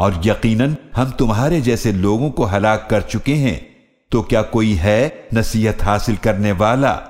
और यकीनन, हम तुम्हारे जैसे लोगों को हलाक कर चुके हैं। तो क्या कोई है नसीहत हासिल करने वाला?